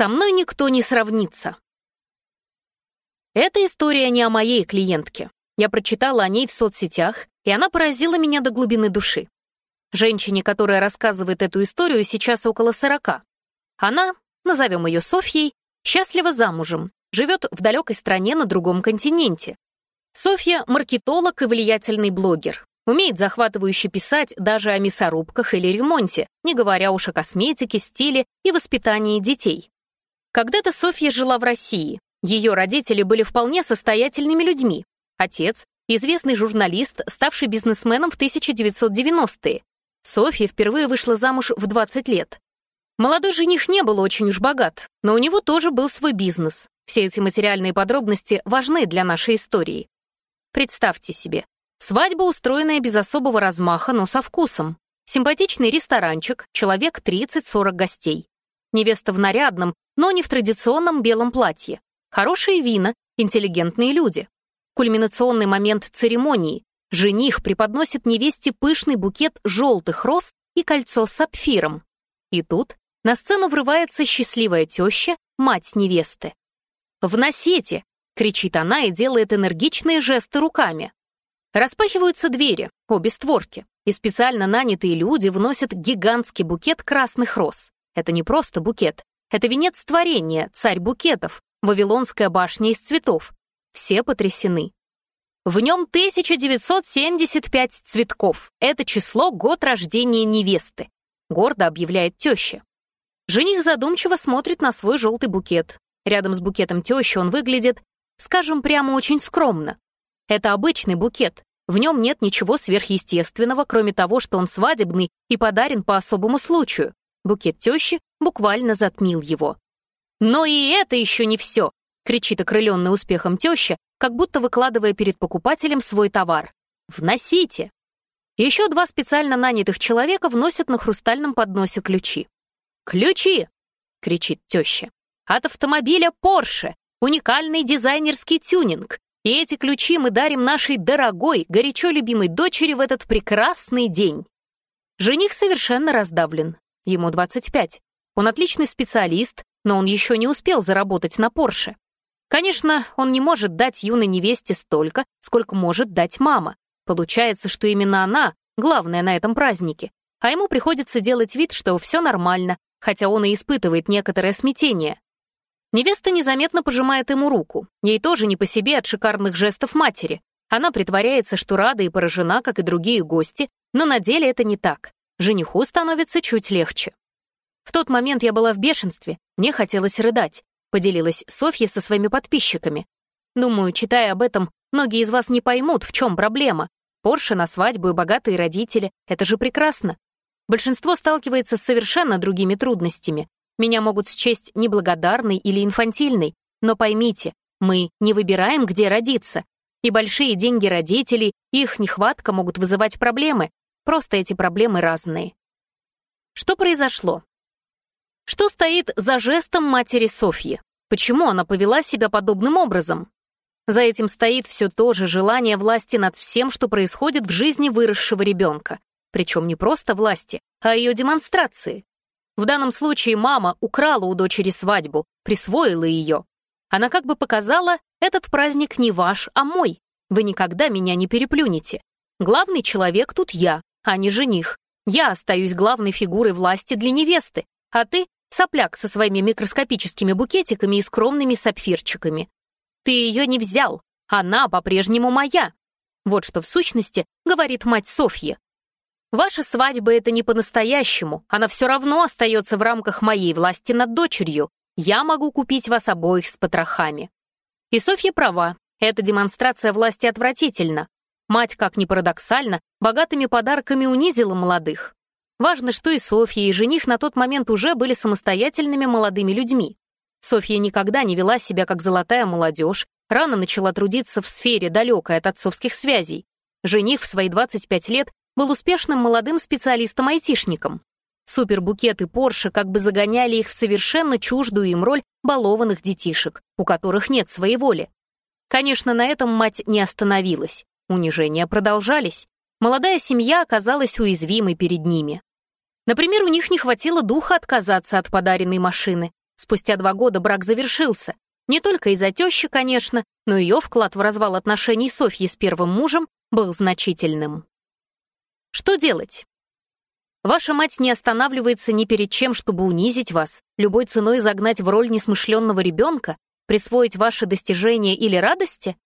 Со мной никто не сравнится. Эта история не о моей клиентке. Я прочитала о ней в соцсетях, и она поразила меня до глубины души. Женщине, которая рассказывает эту историю, сейчас около сорока. Она, назовем ее Софьей, счастлива замужем, живет в далекой стране на другом континенте. Софья — маркетолог и влиятельный блогер. Умеет захватывающе писать даже о мясорубках или ремонте, не говоря уж о косметике, стиле и воспитании детей. Когда-то Софья жила в России. Ее родители были вполне состоятельными людьми. Отец — известный журналист, ставший бизнесменом в 1990-е. Софья впервые вышла замуж в 20 лет. Молодой жених не был очень уж богат, но у него тоже был свой бизнес. Все эти материальные подробности важны для нашей истории. Представьте себе, свадьба, устроенная без особого размаха, но со вкусом. Симпатичный ресторанчик, человек 30-40 гостей. Невеста в нарядном, но не в традиционном белом платье. Хорошие вина, интеллигентные люди. Кульминационный момент церемонии. Жених преподносит невесте пышный букет желтых роз и кольцо с сапфиром. И тут на сцену врывается счастливая теща, мать невесты. «Вносите!» — кричит она и делает энергичные жесты руками. Распахиваются двери, обе створки, и специально нанятые люди вносят гигантский букет красных роз. Это не просто букет, это венец творения, царь букетов, Вавилонская башня из цветов. Все потрясены. В нем 1975 цветков. Это число год рождения невесты. Гордо объявляет теща. Жених задумчиво смотрит на свой желтый букет. Рядом с букетом тещи он выглядит, скажем прямо, очень скромно. Это обычный букет. В нем нет ничего сверхъестественного, кроме того, что он свадебный и подарен по особому случаю. Букет тещи буквально затмил его. «Но и это еще не все!» — кричит окрыленный успехом теща, как будто выкладывая перед покупателем свой товар. «Вносите!» Еще два специально нанятых человека вносят на хрустальном подносе ключи. «Ключи!» — кричит теща. «От автомобиля Porsche! Уникальный дизайнерский тюнинг! И эти ключи мы дарим нашей дорогой, горячо любимой дочери в этот прекрасный день!» Жених совершенно раздавлен. Ему 25. Он отличный специалист, но он еще не успел заработать на Порше. Конечно, он не может дать юной невесте столько, сколько может дать мама. Получается, что именно она главная на этом празднике. А ему приходится делать вид, что все нормально, хотя он и испытывает некоторое смятение. Невеста незаметно пожимает ему руку. Ей тоже не по себе от шикарных жестов матери. Она притворяется, что рада и поражена, как и другие гости, но на деле это не так жениху становится чуть легче. В тот момент я была в бешенстве, мне хотелось рыдать, поделилась Софья со своими подписчиками. Думаю, читая об этом, многие из вас не поймут, в чем проблема. Порше на свадьбу и богатые родители — это же прекрасно. Большинство сталкивается с совершенно другими трудностями. Меня могут счесть неблагодарной или инфантильной, но поймите, мы не выбираем, где родиться. И большие деньги родителей, их нехватка могут вызывать проблемы, Просто эти проблемы разные. Что произошло? Что стоит за жестом матери Софьи? Почему она повела себя подобным образом? За этим стоит все то же желание власти над всем, что происходит в жизни выросшего ребенка. Причем не просто власти, а ее демонстрации. В данном случае мама украла у дочери свадьбу, присвоила ее. Она как бы показала, этот праздник не ваш, а мой. Вы никогда меня не переплюнете. Главный человек тут я, а не жених. Я остаюсь главной фигурой власти для невесты, а ты — сопляк со своими микроскопическими букетиками и скромными сапфирчиками. Ты ее не взял, она по-прежнему моя. Вот что в сущности говорит мать Софьи. Ваша свадьба — это не по-настоящему, она все равно остается в рамках моей власти над дочерью. Я могу купить вас обоих с потрохами. И Софья права, эта демонстрация власти отвратительна. Мать, как ни парадоксально, богатыми подарками унизила молодых. Важно, что и Софья, и жених на тот момент уже были самостоятельными молодыми людьми. Софья никогда не вела себя как золотая молодежь, рано начала трудиться в сфере, далекой от отцовских связей. Жених в свои 25 лет был успешным молодым специалистом-айтишником. Супербукеты Порше как бы загоняли их в совершенно чуждую им роль балованных детишек, у которых нет своей воли. Конечно, на этом мать не остановилась. Унижения продолжались. Молодая семья оказалась уязвимой перед ними. Например, у них не хватило духа отказаться от подаренной машины. Спустя два года брак завершился. Не только из-за тещи, конечно, но ее вклад в развал отношений Софьи с первым мужем был значительным. Что делать? Ваша мать не останавливается ни перед чем, чтобы унизить вас, любой ценой загнать в роль несмышленного ребенка, присвоить ваши достижения или радости?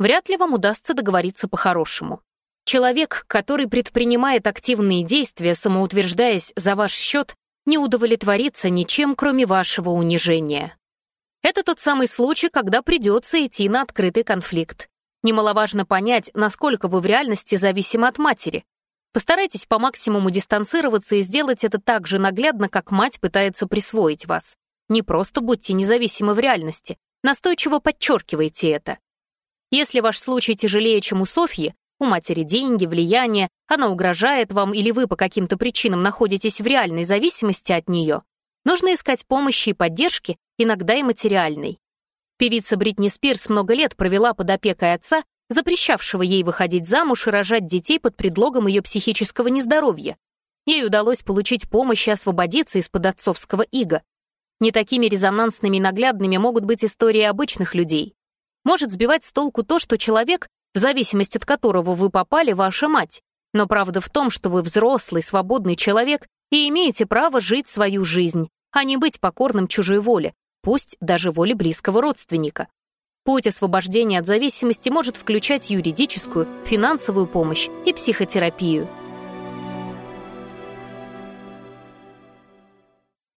вряд ли вам удастся договориться по-хорошему. Человек, который предпринимает активные действия, самоутверждаясь за ваш счет, не удовлетворится ничем, кроме вашего унижения. Это тот самый случай, когда придется идти на открытый конфликт. Немаловажно понять, насколько вы в реальности зависимы от матери. Постарайтесь по максимуму дистанцироваться и сделать это так же наглядно, как мать пытается присвоить вас. Не просто будьте независимы в реальности, настойчиво подчеркивайте это. Если ваш случай тяжелее, чем у Софьи, у матери деньги, влияние, она угрожает вам или вы по каким-то причинам находитесь в реальной зависимости от нее, нужно искать помощи и поддержки, иногда и материальной. Певица Бритни Спирс много лет провела под опекой отца, запрещавшего ей выходить замуж и рожать детей под предлогом ее психического нездоровья. Ей удалось получить помощь и освободиться из-под отцовского ига. Не такими резонансными и наглядными могут быть истории обычных людей может сбивать с толку то, что человек, в зависимости от которого вы попали, ваша мать. Но правда в том, что вы взрослый, свободный человек и имеете право жить свою жизнь, а не быть покорным чужой воле, пусть даже воле близкого родственника. Путь освобождения от зависимости может включать юридическую, финансовую помощь и психотерапию –